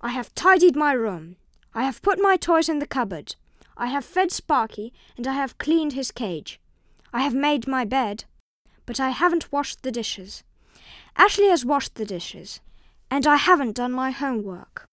I have tidied my room. I have put my toys in the cupboard. I have fed Sparky, and I have cleaned his cage. I have made my bed, but I haven't washed the dishes. Ashley has washed the dishes, and I haven't done my homework.